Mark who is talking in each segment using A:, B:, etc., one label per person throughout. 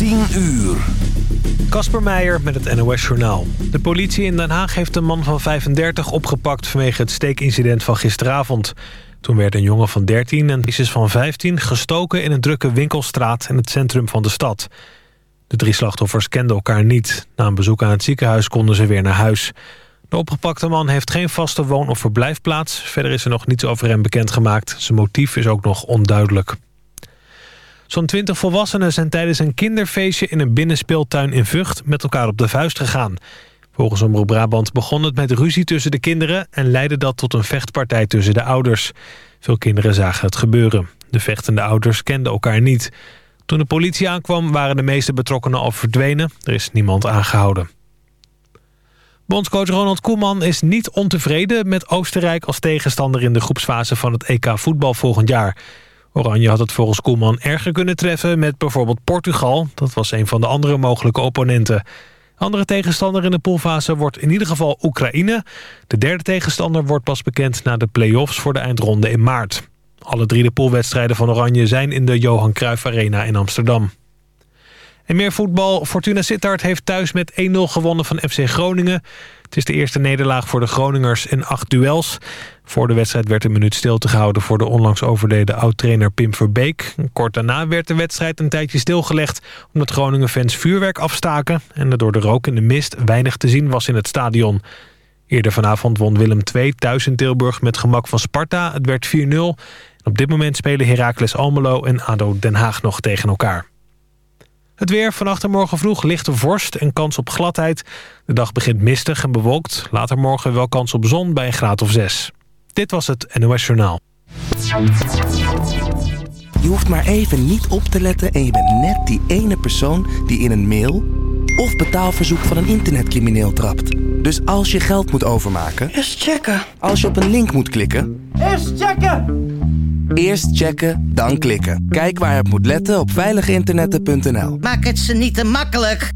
A: 10 uur.
B: Kasper Meijer met het NOS-journaal. De politie in Den Haag heeft een man van 35 opgepakt... vanwege het steekincident van gisteravond. Toen werd een jongen van 13 en meisjes van 15 gestoken... in een drukke winkelstraat in het centrum van de stad. De drie slachtoffers kenden elkaar niet. Na een bezoek aan het ziekenhuis konden ze weer naar huis. De opgepakte man heeft geen vaste woon- of verblijfplaats. Verder is er nog niets over hem bekendgemaakt. Zijn motief is ook nog onduidelijk. Zo'n twintig volwassenen zijn tijdens een kinderfeestje... in een binnenspeeltuin in Vught met elkaar op de vuist gegaan. Volgens Omroep Brabant begon het met ruzie tussen de kinderen... en leidde dat tot een vechtpartij tussen de ouders. Veel kinderen zagen het gebeuren. De vechtende ouders kenden elkaar niet. Toen de politie aankwam waren de meeste betrokkenen al verdwenen. Er is niemand aangehouden. Bondscoach Ronald Koeman is niet ontevreden met Oostenrijk als tegenstander in de groepsfase van het EK voetbal volgend jaar. Oranje had het volgens Koeman erger kunnen treffen met bijvoorbeeld Portugal. Dat was een van de andere mogelijke opponenten. Andere tegenstander in de poolfase wordt in ieder geval Oekraïne. De derde tegenstander wordt pas bekend na de play-offs voor de eindronde in maart. Alle drie de poolwedstrijden van Oranje zijn in de Johan Cruijff Arena in Amsterdam. En meer voetbal. Fortuna Sittard heeft thuis met 1-0 gewonnen van FC Groningen. Het is de eerste nederlaag voor de Groningers in acht duels. Voor de wedstrijd werd een minuut stilte gehouden... voor de onlangs overleden oud-trainer Pim Verbeek. Kort daarna werd de wedstrijd een tijdje stilgelegd... omdat Groningen-fans vuurwerk afstaken... en er door de rook en de mist weinig te zien was in het stadion. Eerder vanavond won Willem II thuis in Tilburg met gemak van Sparta. Het werd 4-0. Op dit moment spelen Heracles Almelo en ADO Den Haag nog tegen elkaar. Het weer vannacht en morgen vroeg lichte vorst en kans op gladheid. De dag begint mistig en bewolkt. Later morgen wel kans op zon bij een graad of 6. Dit was het NOS Journaal.
A: Je hoeft maar even niet op te letten en je bent net die ene persoon die in een mail of betaalverzoek van een internetcrimineel trapt. Dus als je geld moet overmaken...
C: Eerst checken.
A: Als je op een link moet klikken...
C: Eerst checken!
A: Eerst checken, dan klikken. Kijk waar het moet letten op veiliginternetten.nl.
C: Maak het ze niet te makkelijk.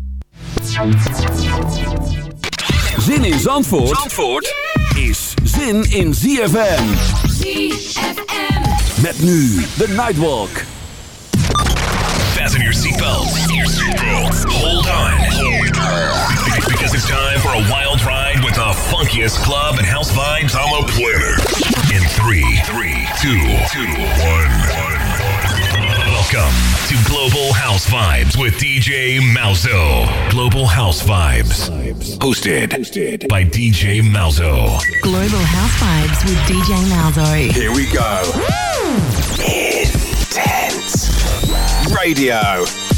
D: Zin in Zandvoort, Zandvoort is zin in ZFM.
E: ZFM.
D: Met nu de Nightwalk.
F: Fasten your seatbelts. Hold on. Because it's time for a wild ride with the funkiest club and house vibes on the planet. In three, three, two, two, one, one. Welcome to Global House Vibes with DJ Malzo. Global House Vibes. Hosted by DJ Malzo.
G: Global House Vibes with DJ Malzo.
H: Here we go. Intense radio.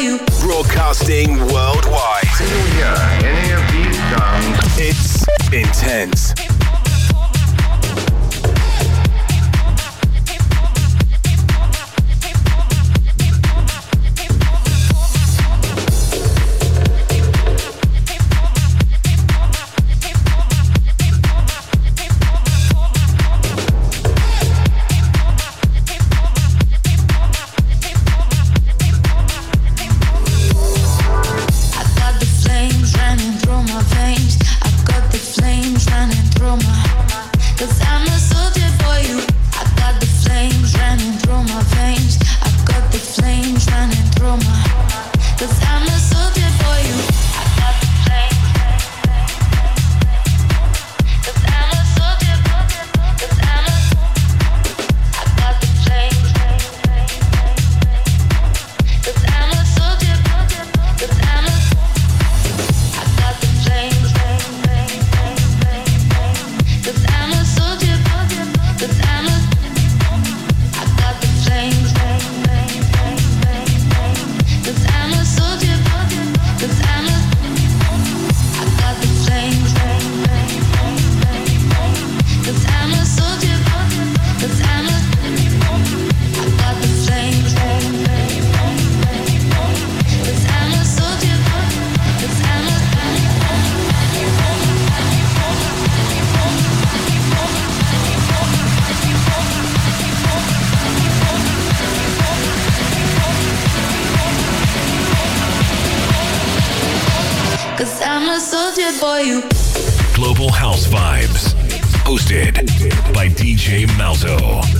H: you. Broadcasting worldwide. Can you
I: hear
J: any of these?
I: It's intense.
H: did for you.
F: Global House Vibes, hosted by DJ Malzo.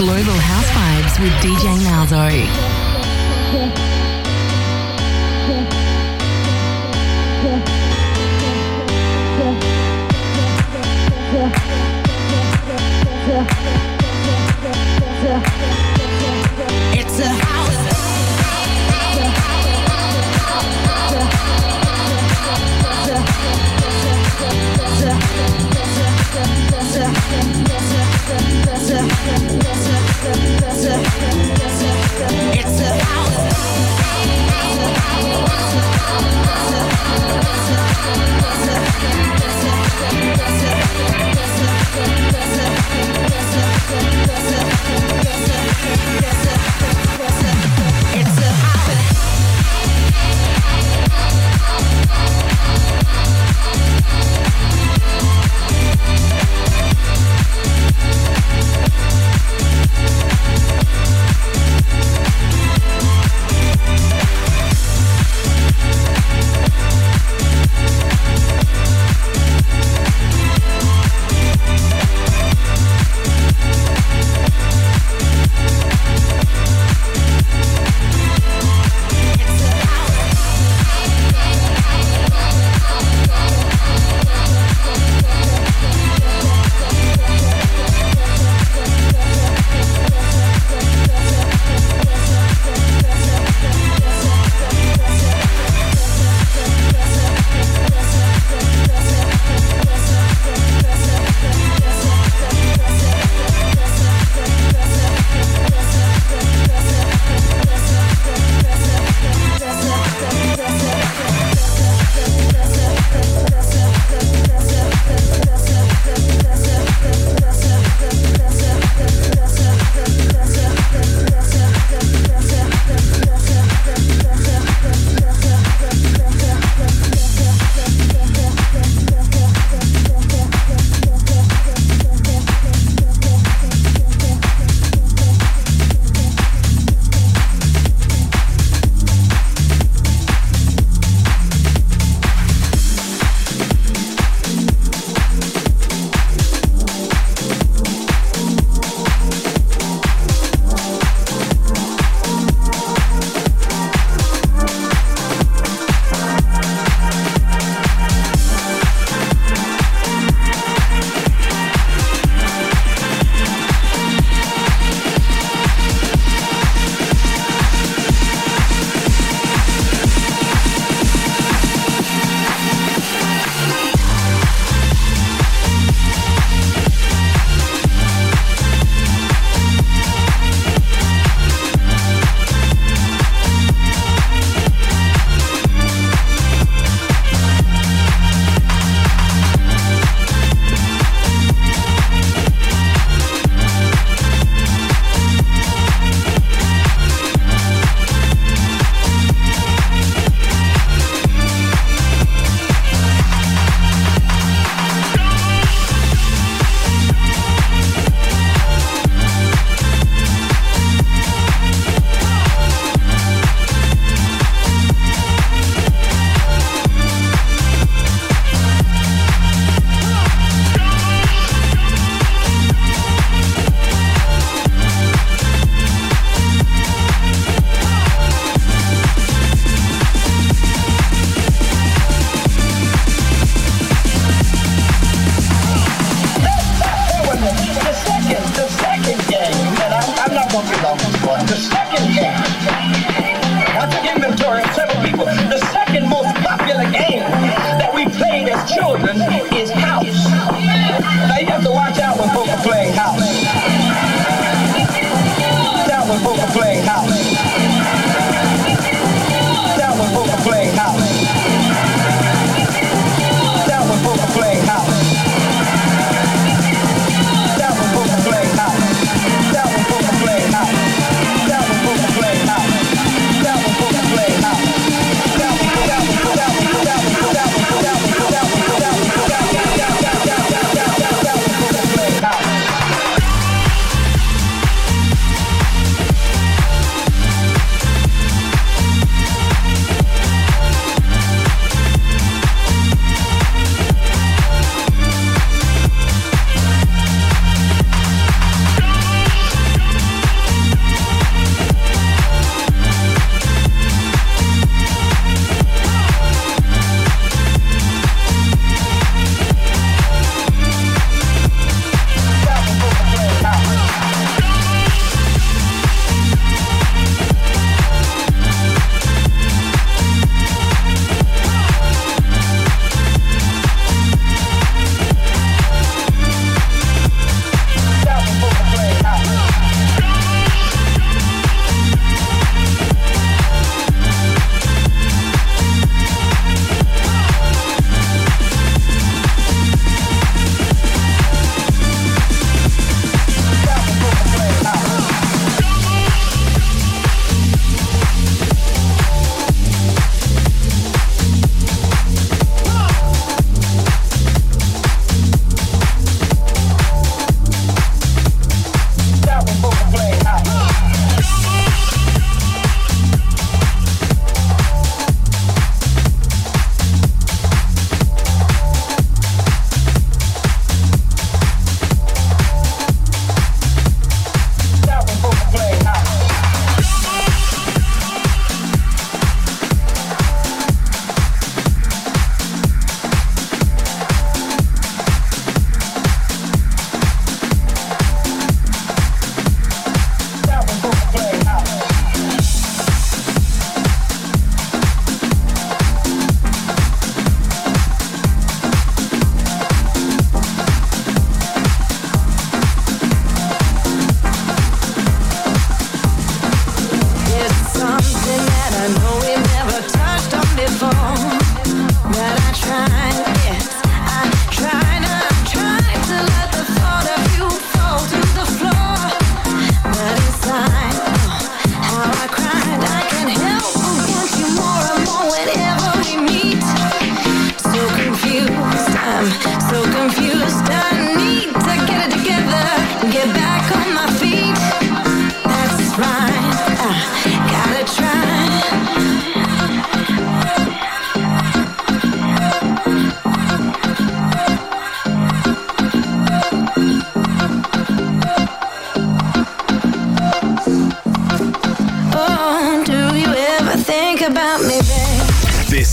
G: Global House Vibes with DJ Malzo.
K: It's a house. It's
L: Yes,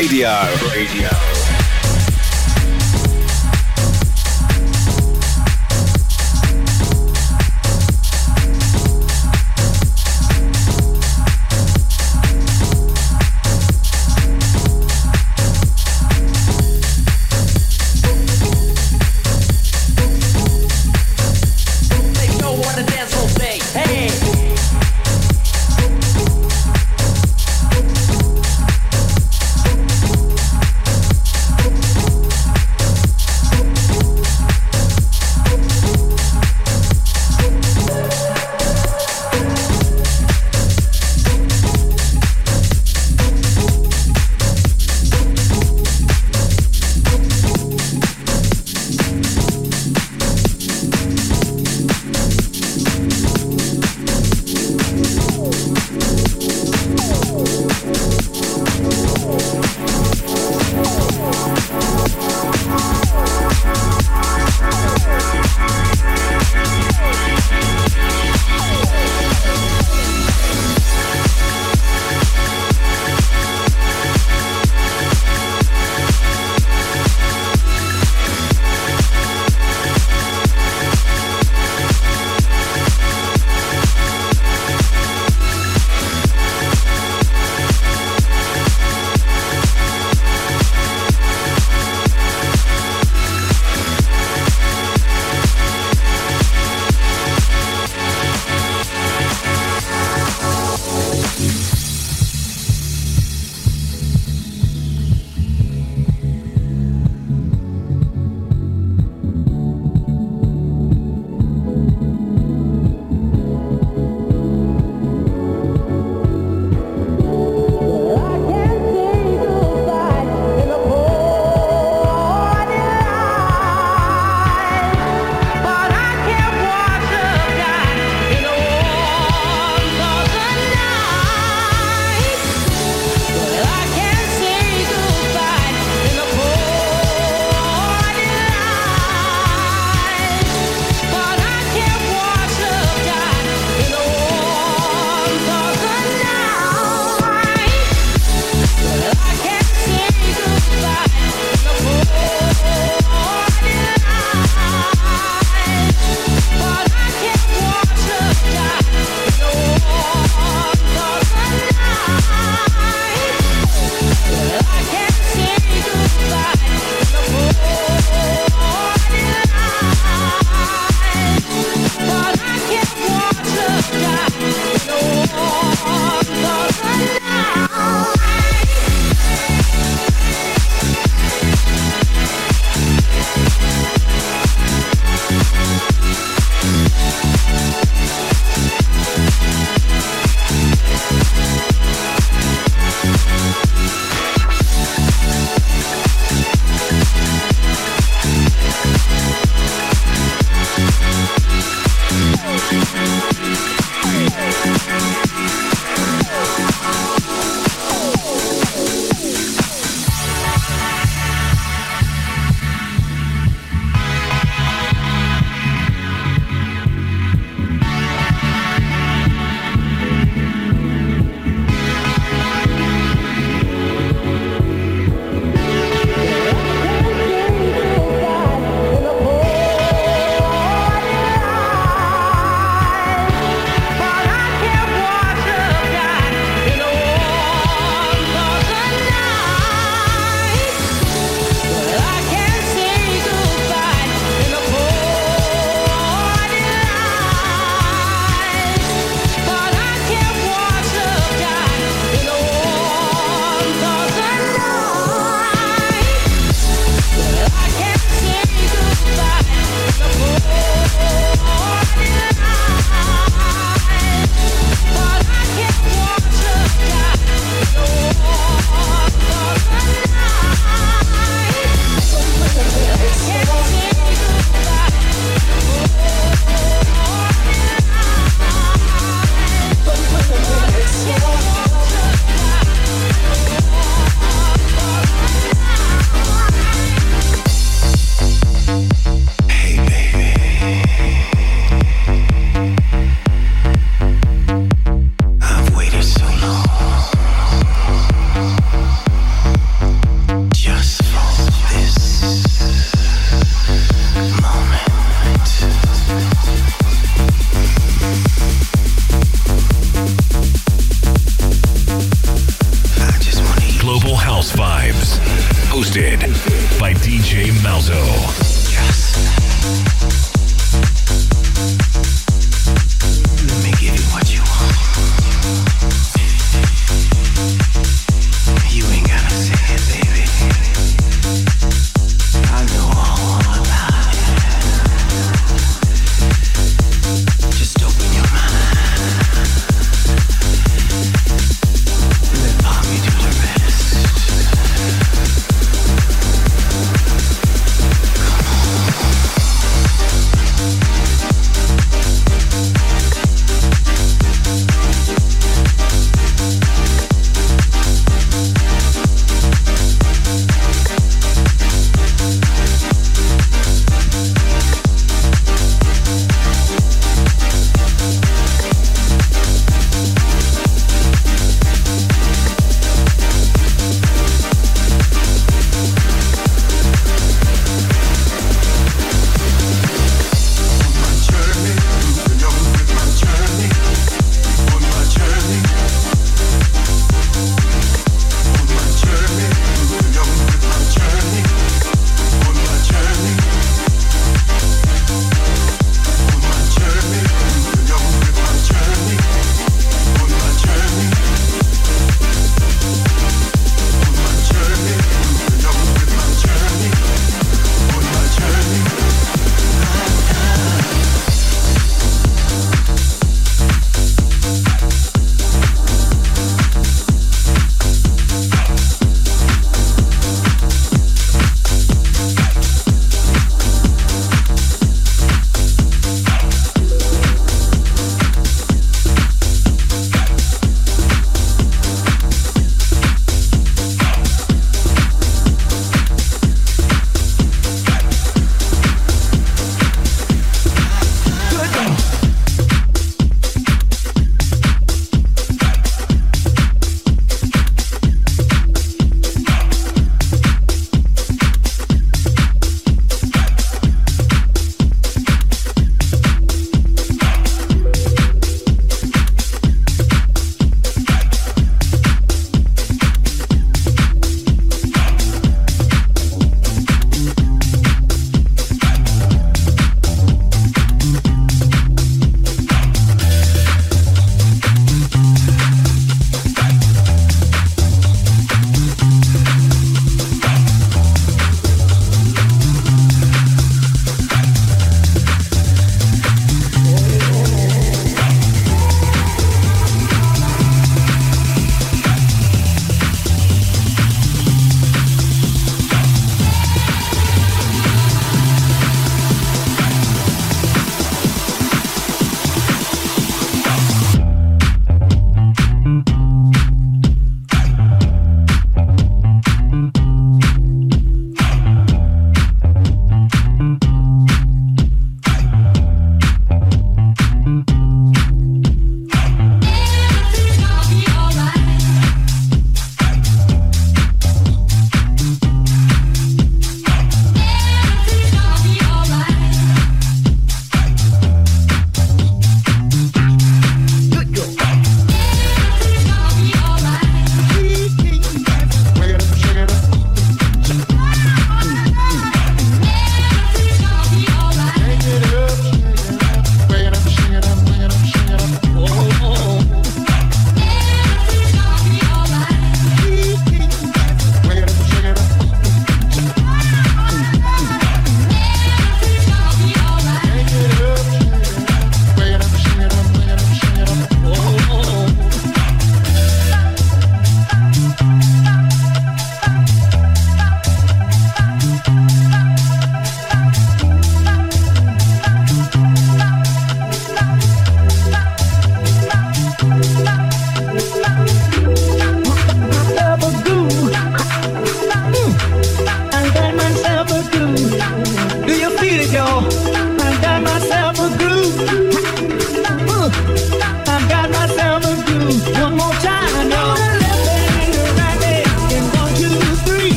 K: Radio. Radio.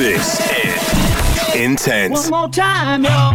L: This is Intense.
F: One more time, y'all.